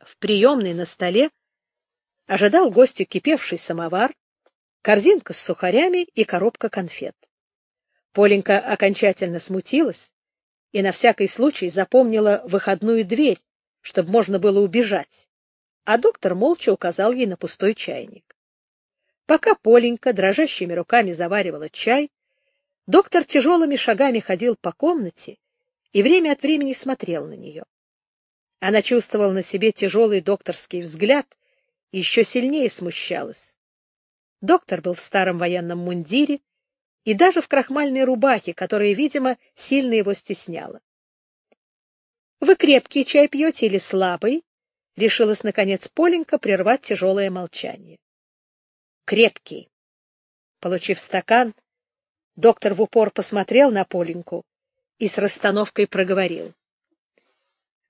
В приемной на столе ожидал гостю кипевший самовар, корзинка с сухарями и коробка конфет. Поленька окончательно смутилась и на всякий случай запомнила выходную дверь, чтобы можно было убежать, а доктор молча указал ей на пустой чайник. Пока Поленька дрожащими руками заваривала чай, доктор тяжелыми шагами ходил по комнате и время от времени смотрел на нее. Она чувствовала на себе тяжелый докторский взгляд и еще сильнее смущалась. Доктор был в старом военном мундире и даже в крахмальной рубахе, которая, видимо, сильно его стесняла. — Вы крепкий чай пьете или слабый? — решилась, наконец, Поленька прервать тяжелое молчание. — Крепкий. Получив стакан, доктор в упор посмотрел на Поленьку и с расстановкой проговорил. —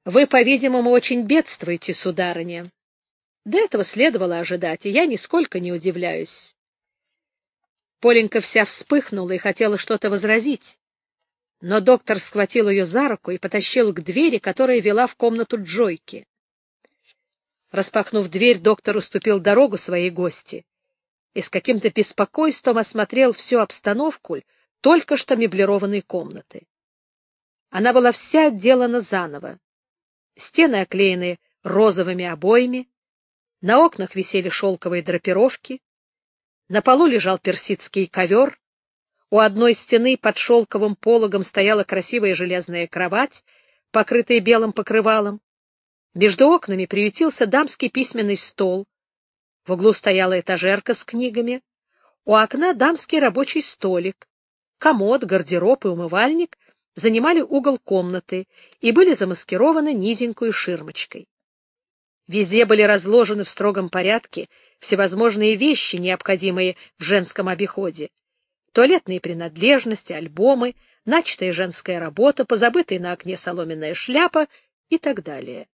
Вы, по-видимому, очень бедствуете, сударыня. До этого следовало ожидать, и я нисколько не удивляюсь. Поленька вся вспыхнула и хотела что-то возразить, но доктор схватил ее за руку и потащил к двери, которая вела в комнату Джойки. Распахнув дверь, доктор уступил дорогу своей гости и с каким-то беспокойством осмотрел всю обстановку только что меблированной комнаты. Она была вся отделана заново. Стены оклеены розовыми обоями, на окнах висели шелковые драпировки, на полу лежал персидский ковер, у одной стены под шелковым пологом стояла красивая железная кровать, покрытая белым покрывалом. Между окнами приютился дамский письменный стол. В углу стояла этажерка с книгами. У окна дамский рабочий столик. Комод, гардероб и умывальник занимали угол комнаты и были замаскированы низенькой ширмочкой. Везде были разложены в строгом порядке всевозможные вещи, необходимые в женском обиходе. Туалетные принадлежности, альбомы, начатая женская работа, позабытая на окне соломенная шляпа и так далее.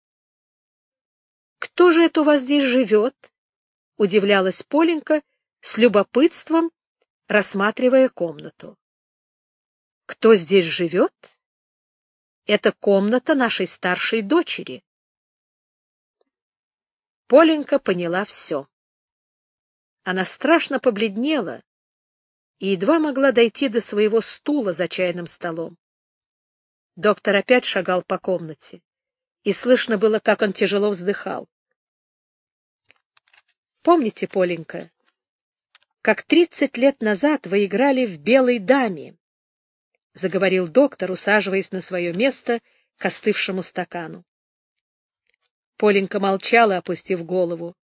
«Кто же это у вас здесь живет?» — удивлялась Поленька с любопытством, рассматривая комнату. «Кто здесь живет?» «Это комната нашей старшей дочери». Поленька поняла все. Она страшно побледнела и едва могла дойти до своего стула за чайным столом. Доктор опять шагал по комнате, и слышно было, как он тяжело вздыхал. Помните, Поленька, как тридцать лет назад вы играли в «Белой даме», — заговорил доктор, усаживаясь на свое место к остывшему стакану. Поленька молчала, опустив голову.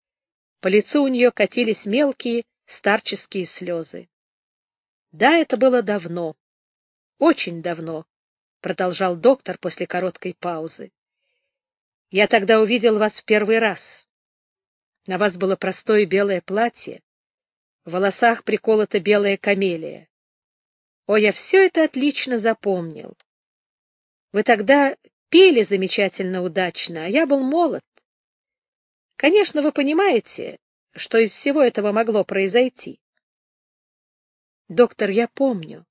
По лицу у нее катились мелкие старческие слезы. — Да, это было давно, очень давно, — продолжал доктор после короткой паузы. — Я тогда увидел вас в первый раз. На вас было простое белое платье, в волосах приколота белая камелия. О, я все это отлично запомнил. Вы тогда пели замечательно удачно, а я был молод. Конечно, вы понимаете, что из всего этого могло произойти. Доктор, я помню,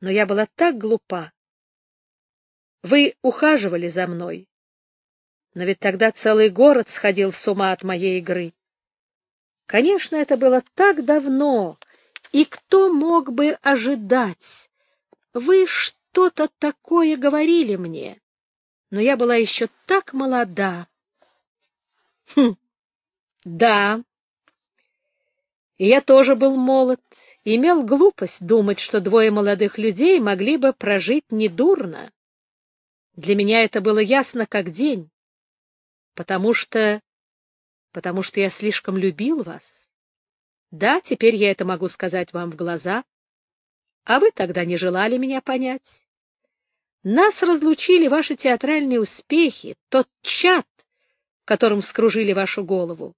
но я была так глупа. Вы ухаживали за мной, но ведь тогда целый город сходил с ума от моей игры. Конечно, это было так давно, и кто мог бы ожидать? Вы что-то такое говорили мне но я была еще так молода. Хм, да. Я тоже был молод, имел глупость думать, что двое молодых людей могли бы прожить недурно. Для меня это было ясно как день, потому что... потому что я слишком любил вас. Да, теперь я это могу сказать вам в глаза, а вы тогда не желали меня понять. Нас разлучили ваши театральные успехи, тот чат, которым вскружили вашу голову.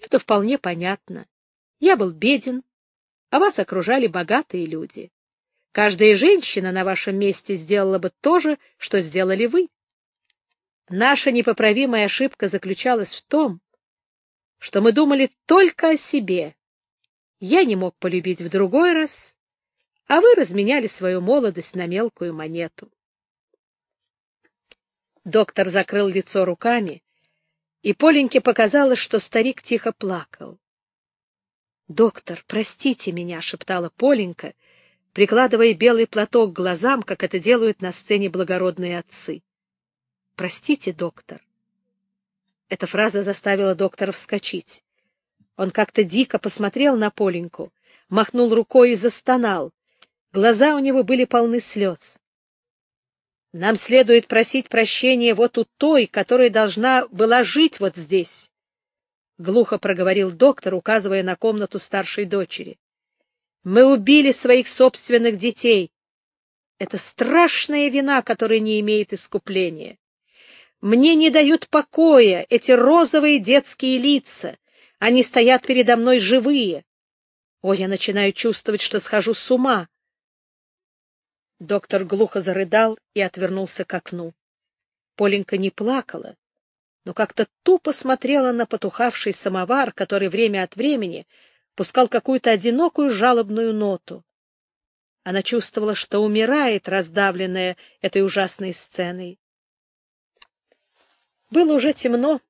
Это вполне понятно. Я был беден, а вас окружали богатые люди. Каждая женщина на вашем месте сделала бы то же, что сделали вы. Наша непоправимая ошибка заключалась в том, что мы думали только о себе. Я не мог полюбить в другой раз, а вы разменяли свою молодость на мелкую монету. Доктор закрыл лицо руками и Поленьке показалось, что старик тихо плакал. — Доктор, простите меня, — шептала Поленька, прикладывая белый платок к глазам, как это делают на сцене благородные отцы. — Простите, доктор. Эта фраза заставила доктора вскочить. Он как-то дико посмотрел на Поленьку, махнул рукой и застонал. Глаза у него были полны слез. Нам следует просить прощения вот у той, которая должна была жить вот здесь, — глухо проговорил доктор, указывая на комнату старшей дочери. Мы убили своих собственных детей. Это страшная вина, которая не имеет искупления. Мне не дают покоя эти розовые детские лица. Они стоят передо мной живые. О, я начинаю чувствовать, что схожу с ума. Доктор глухо зарыдал и отвернулся к окну. Поленька не плакала, но как-то тупо смотрела на потухавший самовар, который время от времени пускал какую-то одинокую жалобную ноту. Она чувствовала, что умирает, раздавленная этой ужасной сценой. Было уже темно,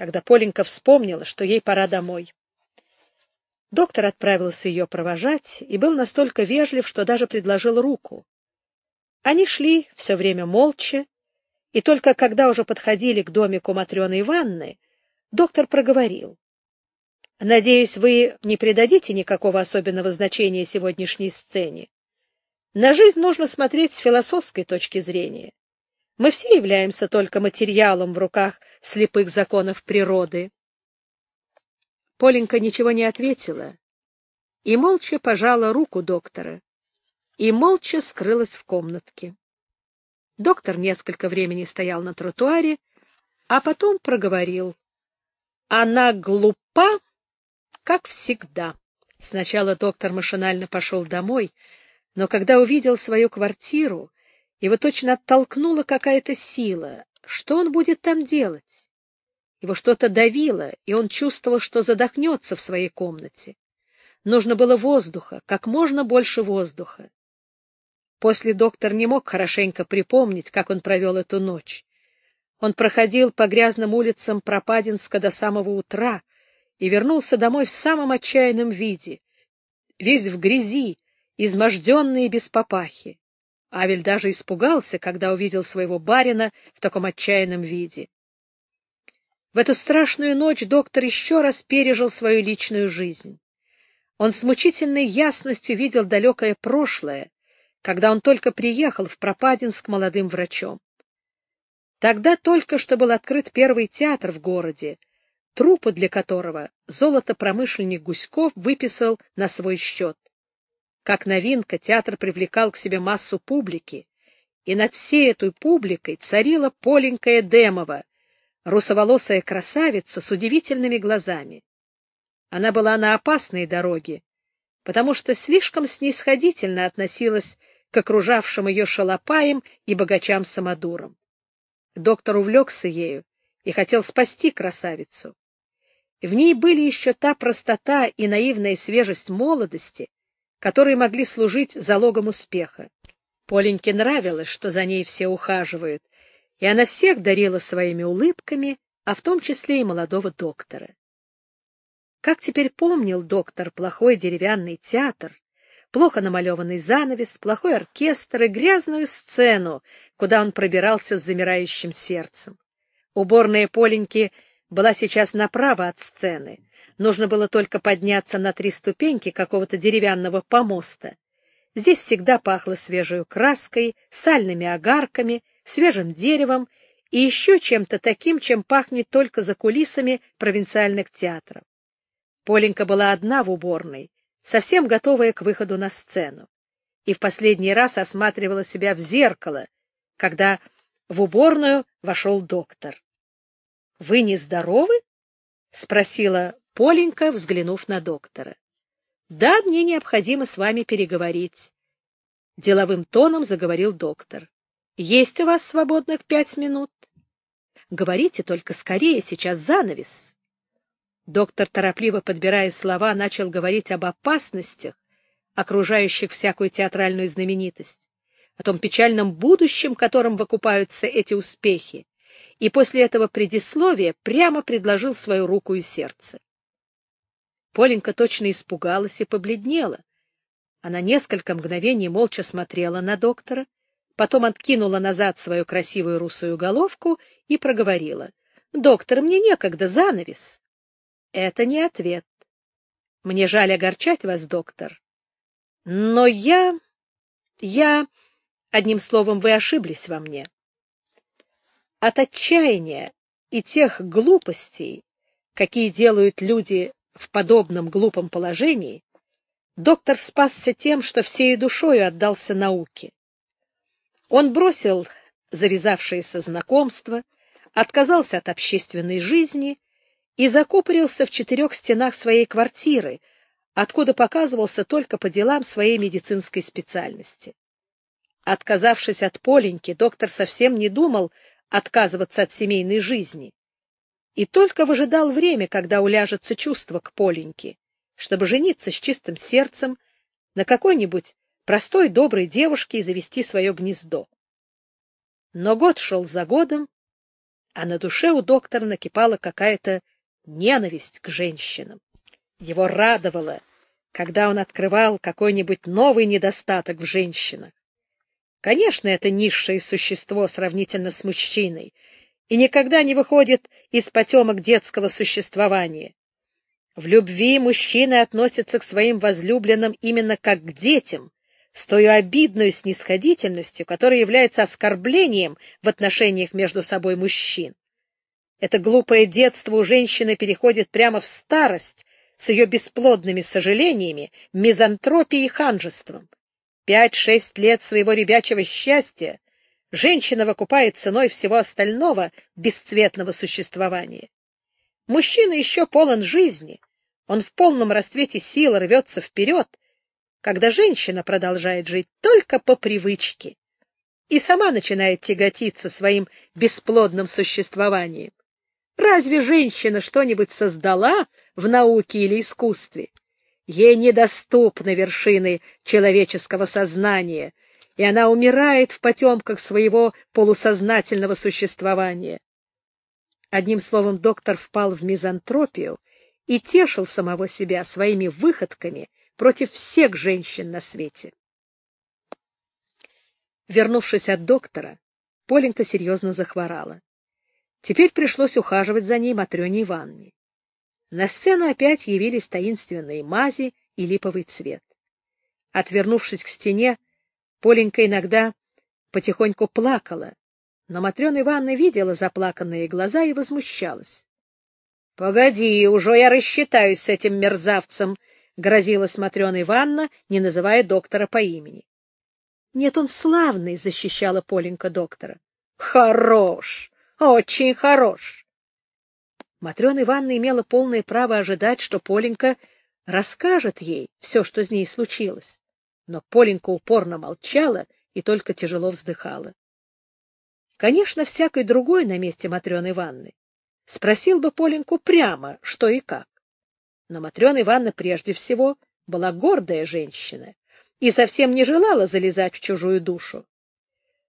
когда Поленька вспомнила, что ей пора домой. Доктор отправился ее провожать и был настолько вежлив, что даже предложил руку. Они шли все время молча, и только когда уже подходили к домику Матрёны Ивановны, доктор проговорил. — Надеюсь, вы не придадите никакого особенного значения сегодняшней сцене. На жизнь нужно смотреть с философской точки зрения. Мы все являемся только материалом в руках слепых законов природы. Поленька ничего не ответила и молча пожала руку доктора и молча скрылась в комнатке. Доктор несколько времени стоял на тротуаре, а потом проговорил. Она глупа, как всегда. Сначала доктор машинально пошел домой, но когда увидел свою квартиру, его точно оттолкнула какая-то сила. Что он будет там делать? Его что-то давило, и он чувствовал, что задохнется в своей комнате. Нужно было воздуха, как можно больше воздуха. После доктор не мог хорошенько припомнить, как он провел эту ночь. Он проходил по грязным улицам Пропадинска до самого утра и вернулся домой в самом отчаянном виде, весь в грязи, изможденный и без папахи. Авель даже испугался, когда увидел своего барина в таком отчаянном виде. В эту страшную ночь доктор еще раз пережил свою личную жизнь. Он с мучительной ясностью видел далекое прошлое, когда он только приехал в Пропадинск молодым врачом. Тогда только что был открыт первый театр в городе, трупы для которого золотопромышленник Гуськов выписал на свой счет. Как новинка театр привлекал к себе массу публики, и над всей этой публикой царила Поленькая Демова, русоволосая красавица с удивительными глазами. Она была на опасной дороге, потому что слишком снисходительно относилась к окружавшим ее шалопаям и богачам-самодурам. Доктор увлекся ею и хотел спасти красавицу. В ней были еще та простота и наивная свежесть молодости, которые могли служить залогом успеха. Поленьке нравилось, что за ней все ухаживают, и она всех дарила своими улыбками, а в том числе и молодого доктора. Как теперь помнил доктор плохой деревянный театр, плохо намалеванный занавес, плохой оркестр и грязную сцену, куда он пробирался с замирающим сердцем. Уборная Поленьки была сейчас направо от сцены. Нужно было только подняться на три ступеньки какого-то деревянного помоста. Здесь всегда пахло свежей краской, сальными огарками свежим деревом и еще чем-то таким, чем пахнет только за кулисами провинциальных театров. Поленька была одна в уборной, совсем готовая к выходу на сцену, и в последний раз осматривала себя в зеркало, когда в уборную вошел доктор. — Вы нездоровы? — спросила Поленька, взглянув на доктора. — Да, мне необходимо с вами переговорить. Деловым тоном заговорил доктор. Есть у вас свободных пять минут? Говорите только скорее, сейчас занавес. Доктор, торопливо подбирая слова, начал говорить об опасностях, окружающих всякую театральную знаменитость, о том печальном будущем, которым выкупаются эти успехи, и после этого предисловия прямо предложил свою руку и сердце. Поленька точно испугалась и побледнела. Она несколько мгновений молча смотрела на доктора, потом откинула назад свою красивую русую головку и проговорила. — Доктор, мне некогда, занавес. Это не ответ. Мне жаль огорчать вас, доктор. Но я... я... Одним словом, вы ошиблись во мне. От отчаяния и тех глупостей, какие делают люди в подобном глупом положении, доктор спасся тем, что всей душою отдался науке. Он бросил завязавшееся знакомство, отказался от общественной жизни и закупорился в четырех стенах своей квартиры, откуда показывался только по делам своей медицинской специальности. Отказавшись от Поленьки, доктор совсем не думал отказываться от семейной жизни и только выжидал время, когда уляжется чувство к Поленьке, чтобы жениться с чистым сердцем на какой-нибудь простой доброй девушке и завести свое гнездо. Но год шел за годом, а на душе у доктора накипала какая-то ненависть к женщинам. Его радовало, когда он открывал какой-нибудь новый недостаток в женщинах. Конечно, это низшее существо сравнительно с мужчиной и никогда не выходит из потемок детского существования. В любви мужчины относятся к своим возлюбленным именно как к детям, с той обидной снисходительностью, которая является оскорблением в отношениях между собой мужчин. Это глупое детство у женщины переходит прямо в старость с ее бесплодными сожалениями, мизантропией и ханжеством. Пять-шесть лет своего ребячего счастья женщина выкупает ценой всего остального бесцветного существования. Мужчина еще полон жизни, он в полном расцвете сил рвется вперед, когда женщина продолжает жить только по привычке и сама начинает тяготиться своим бесплодным существованием. Разве женщина что-нибудь создала в науке или искусстве? Ей недоступны вершины человеческого сознания, и она умирает в потемках своего полусознательного существования. Одним словом, доктор впал в мизантропию и тешил самого себя своими выходками против всех женщин на свете. Вернувшись от доктора, Поленька серьезно захворала. Теперь пришлось ухаживать за ней Матрёне Ивановне. На сцену опять явились таинственные мази и липовый цвет. Отвернувшись к стене, Поленька иногда потихоньку плакала, но Матрена Ивановна видела заплаканные глаза и возмущалась. — Погоди, уже я рассчитаюсь с этим мерзавцем, — грозилась Матрена Ивановна, не называя доктора по имени. — Нет, он славный, — защищала Поленька доктора. — Хорош, очень хорош. Матрена Ивановна имела полное право ожидать, что Поленька расскажет ей все, что с ней случилось. Но Поленька упорно молчала и только тяжело вздыхала. Конечно, всякой другой на месте Матрены Ивановны спросил бы Поленьку прямо, что и как. Но Матрена Ивановна прежде всего была гордая женщина и совсем не желала залезать в чужую душу.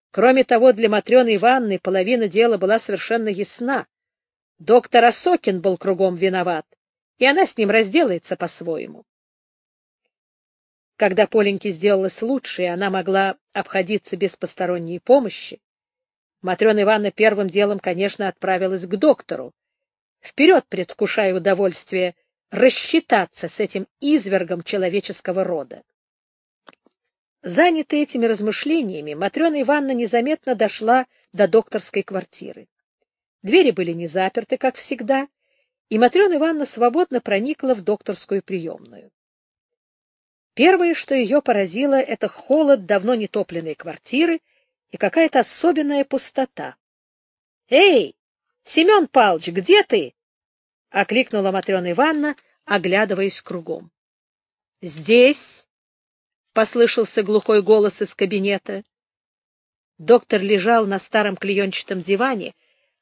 Кроме того, для Матрены Ивановны половина дела была совершенно ясна. Доктор Осокин был кругом виноват, и она с ним разделается по-своему. Когда Поленьке сделалось лучше, и она могла обходиться без посторонней помощи, Матрена Ивановна первым делом, конечно, отправилась к доктору, вперед предвкушая удовольствие рассчитаться с этим извергом человеческого рода. Занятая этими размышлениями, Матрена Ивановна незаметно дошла до докторской квартиры. Двери были не заперты, как всегда, и Матрена Ивановна свободно проникла в докторскую приемную. Первое, что ее поразило, — это холод давно нетопленной квартиры и какая-то особенная пустота. — Эй, Семен Павлович, где ты? — окликнула Матрена Ивановна, оглядываясь кругом. — Здесь, — послышался глухой голос из кабинета. Доктор лежал на старом клеенчатом диване,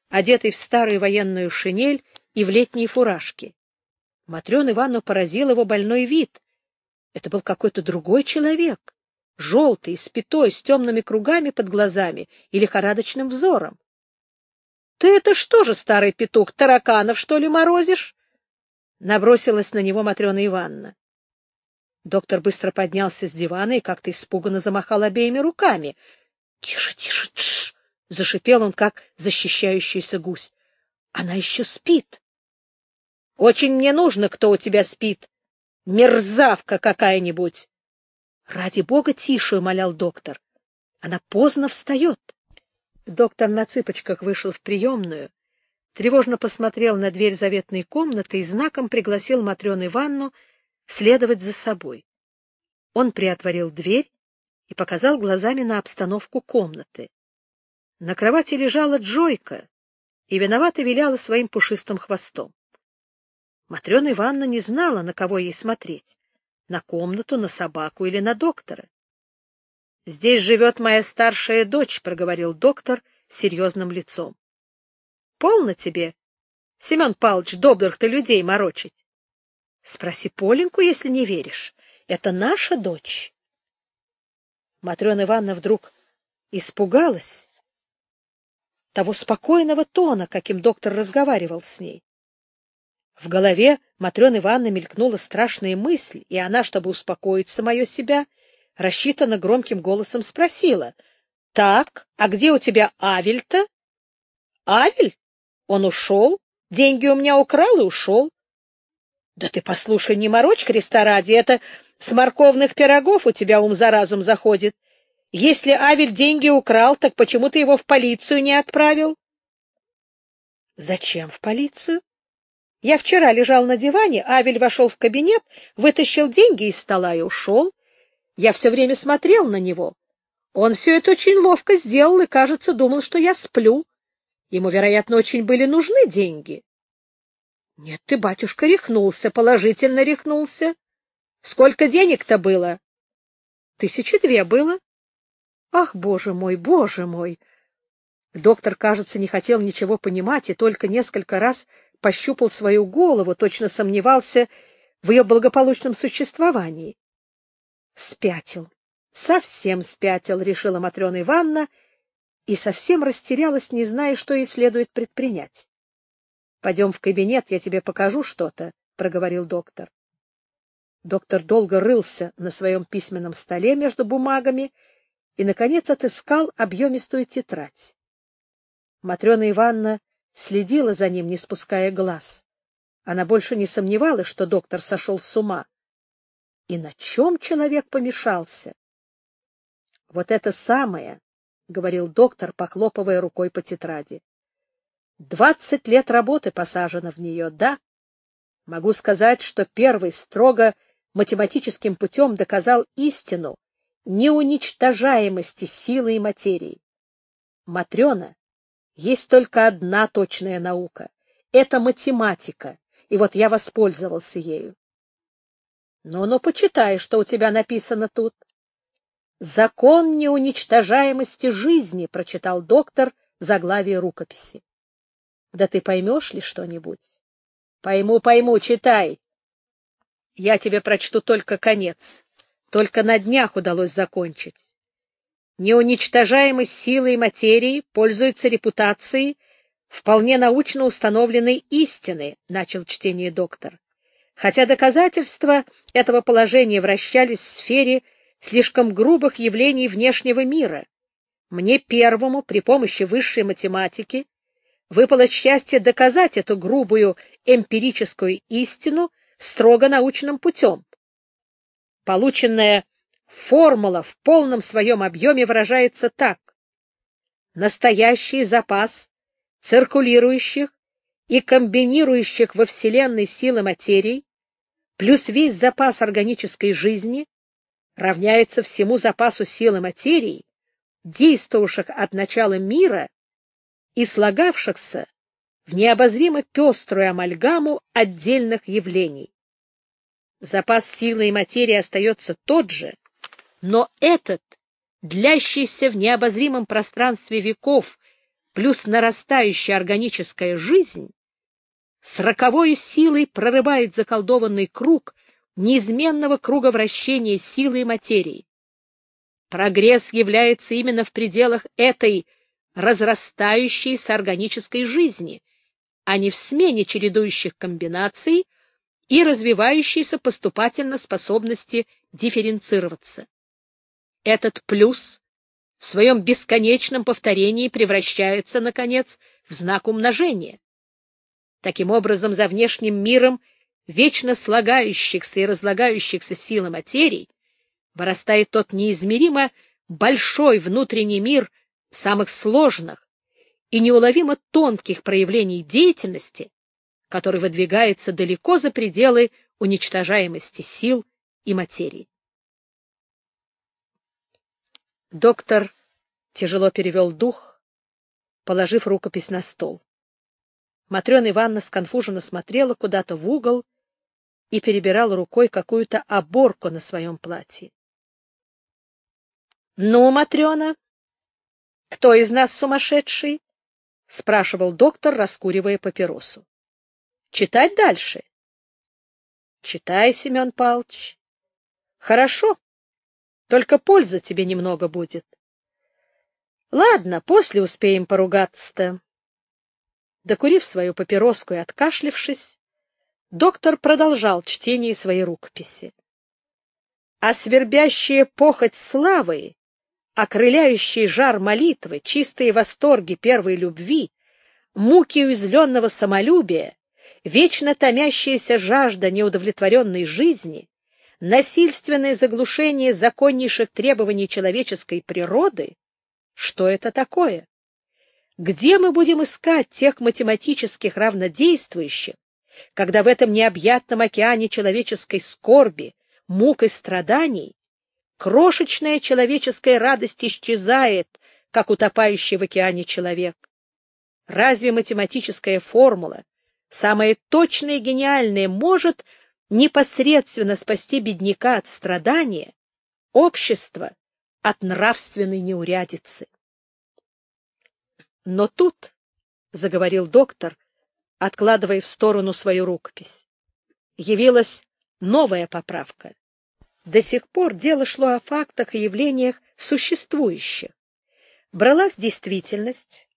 одетый в старую военную шинель и в летние фуражки. Матрена Ивановну поразил его больной вид. Это был какой-то другой человек, желтый, спитой, с темными кругами под глазами и лихорадочным взором. Ты это что же, старый петух, тараканов, что ли, морозишь? Набросилась на него Матрена Ивановна. Доктор быстро поднялся с дивана и как-то испуганно замахал обеими руками. — Тише, тише, тш! — зашипел он, как защищающийся гусь. — Она еще спит. — Очень мне нужно, кто у тебя спит. Мерзавка какая-нибудь. — Ради бога, тише, — умолял доктор. — Она поздно встает. Доктор на цыпочках вышел в приемную, тревожно посмотрел на дверь заветной комнаты и знаком пригласил Матрёну Ивановну следовать за собой. Он приотворил дверь и показал глазами на обстановку комнаты. На кровати лежала Джойка и виновато виляла своим пушистым хвостом. Матрена Ивановна не знала, на кого ей смотреть — на комнату, на собаку или на доктора. — Здесь живет моя старшая дочь, — проговорил доктор серьезным лицом. — Полно тебе, Семен Павлович, добрых-то людей морочить. Спроси Поленьку, если не веришь. Это наша дочь. Матрена Ивановна вдруг испугалась того спокойного тона, каким доктор разговаривал с ней. В голове Матрёны Ивановны мелькнула страшная мысль, и она, чтобы успокоить самое себя, рассчитанно громким голосом спросила. — Так, а где у тебя Авель-то? — Авель? Он ушел, деньги у меня украл и ушел. — Да ты послушай, не морочь креста ради, это с морковных пирогов у тебя ум за разум заходит. Если Авель деньги украл, так почему ты его в полицию не отправил? — Зачем в полицию? Я вчера лежал на диване, Авель вошел в кабинет, вытащил деньги из стола и ушел. Я все время смотрел на него. Он все это очень ловко сделал и, кажется, думал, что я сплю. Ему, вероятно, очень были нужны деньги. Нет, ты, батюшка, рехнулся, положительно рехнулся. Сколько денег-то было? Тысячи две было. Ах, боже мой, боже мой! Доктор, кажется, не хотел ничего понимать и только несколько раз пощупал свою голову, точно сомневался в ее благополучном существовании. Спятил, совсем спятил, решила Матрена Ивановна, и совсем растерялась, не зная, что ей следует предпринять. — Пойдем в кабинет, я тебе покажу что-то, — проговорил доктор. Доктор долго рылся на своем письменном столе между бумагами и, наконец, отыскал объемистую тетрадь. Матрена Ивановна следила за ним, не спуская глаз. Она больше не сомневалась, что доктор сошел с ума. И на чем человек помешался? — Вот это самое, — говорил доктор, похлопывая рукой по тетради. — Двадцать лет работы посажено в нее, да. Могу сказать, что первый строго математическим путем доказал истину неуничтожаемости силы и материи. Матрена есть только одна точная наука — это математика, и вот я воспользовался ею. Ну-ну, почитай, что у тебя написано тут. «Закон неуничтожаемости жизни», — прочитал доктор заглавие рукописи. Да ты поймешь ли что-нибудь? Пойму, пойму, читай. Я тебе прочту только конец. Только на днях удалось закончить неуничтожаемость силы и материи пользуется репутацией вполне научно установленной истины, начал чтение доктор. Хотя доказательства этого положения вращались в сфере слишком грубых явлений внешнего мира, мне первому при помощи высшей математики выпало счастье доказать эту грубую эмпирическую истину строго научным путем. Полученная Формула в полном своем объеме выражается так. Настоящий запас циркулирующих и комбинирующих во Вселенной силы материи плюс весь запас органической жизни равняется всему запасу силы материи, действовавших от начала мира и слагавшихся в необозримо пеструю амальгаму отдельных явлений. Запас силы и материи остается тот же, но этот, длящийся в необозримом пространстве веков, плюс нарастающая органическая жизнь, с роковой силой прорывает заколдованный круг неизменного круга вращения силы и материи. Прогресс является именно в пределах этой разрастающейся органической жизни, а не в смене чередующих комбинаций и развивающейся поступательно способности дифференцироваться. Этот плюс в своем бесконечном повторении превращается, наконец, в знак умножения. Таким образом, за внешним миром вечно слагающихся и разлагающихся сил и материй вырастает тот неизмеримо большой внутренний мир самых сложных и неуловимо тонких проявлений деятельности, который выдвигается далеко за пределы уничтожаемости сил и материи. Доктор тяжело перевел дух, положив рукопись на стол. Матрена Ивановна сконфуженно смотрела куда-то в угол и перебирала рукой какую-то оборку на своем платье. — Ну, Матрена, кто из нас сумасшедший? — спрашивал доктор, раскуривая папиросу. — Читать дальше? — Читай, Семен Павлович. — Хорошо, только польза тебе немного будет. — Ладно, после успеем поругаться-то. Докурив свою папироску и откашлившись, доктор продолжал чтение своей рукописи. А свербящая похоть славы, окрыляющий жар молитвы, чистые восторги первой любви, муки уязвленного самолюбия, вечно томящаяся жажда неудовлетворенной жизни, насильственное заглушение законнейших требований человеческой природы — что это такое? Где мы будем искать тех математических равнодействующих, когда в этом необъятном океане человеческой скорби, мук и страданий крошечная человеческая радость исчезает, как утопающий в океане человек? Разве математическая формула, самая точная и гениальная, может непосредственно спасти бедняка от страдания, общество от нравственной неурядицы? Но тут, — заговорил доктор, откладывая в сторону свою рукопись, — явилась новая поправка. До сих пор дело шло о фактах и явлениях существующих. Бралась действительность,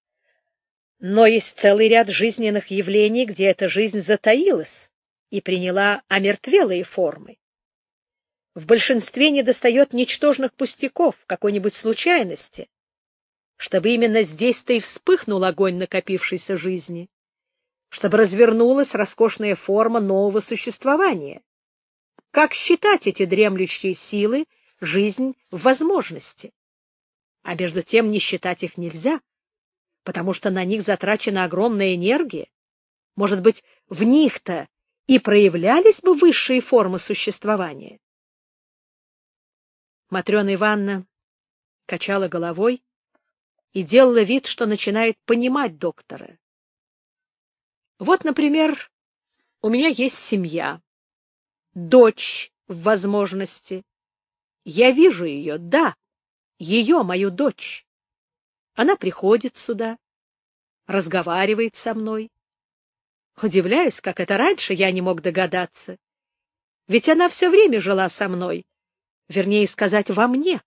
но есть целый ряд жизненных явлений, где эта жизнь затаилась и приняла омертвелые формы. В большинстве недостает ничтожных пустяков, какой-нибудь случайности, чтобы именно здесь-то и вспыхнул огонь накопившейся жизни, чтобы развернулась роскошная форма нового существования. Как считать эти дремлющие силы, жизнь в возможности? А между тем не считать их нельзя, потому что на них затрачена огромная энергия. Может быть, в них-то и проявлялись бы высшие формы существования? Матрена Ивановна качала головой, и делала вид, что начинает понимать доктора. Вот, например, у меня есть семья, дочь в возможности. Я вижу ее, да, ее, мою дочь. Она приходит сюда, разговаривает со мной. Удивляюсь, как это раньше я не мог догадаться. Ведь она все время жила со мной, вернее сказать, во мне.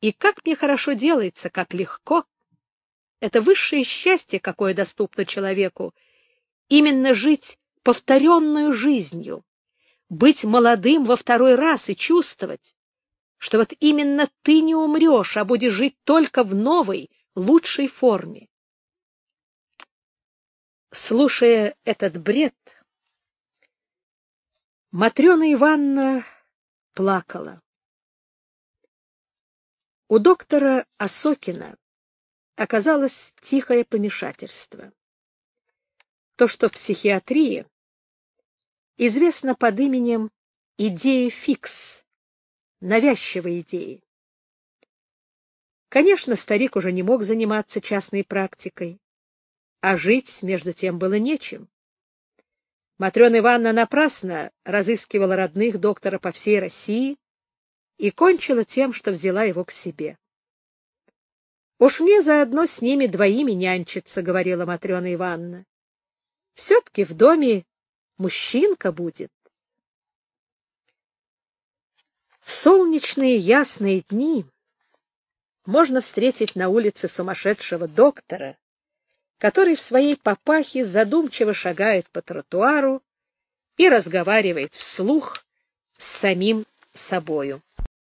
И как мне хорошо делается, как легко. Это высшее счастье, какое доступно человеку. Именно жить повторенную жизнью, быть молодым во второй раз и чувствовать, что вот именно ты не умрешь, а будешь жить только в новой, лучшей форме. Слушая этот бред, Матрена Ивановна плакала. У доктора Осокина оказалось тихое помешательство. То, что в психиатрии известно под именем идеи фикс, навязчивой идеи. Конечно, старик уже не мог заниматься частной практикой, а жить, между тем, было нечем. Матрена Ивановна напрасно разыскивала родных доктора по всей России, и кончила тем, что взяла его к себе. — Уж мне заодно с ними двоими нянчиться, — говорила Матрена Ивановна. — Все-таки в доме мужчинка будет. В солнечные ясные дни можно встретить на улице сумасшедшего доктора, который в своей папахе задумчиво шагает по тротуару и разговаривает вслух с самим собою.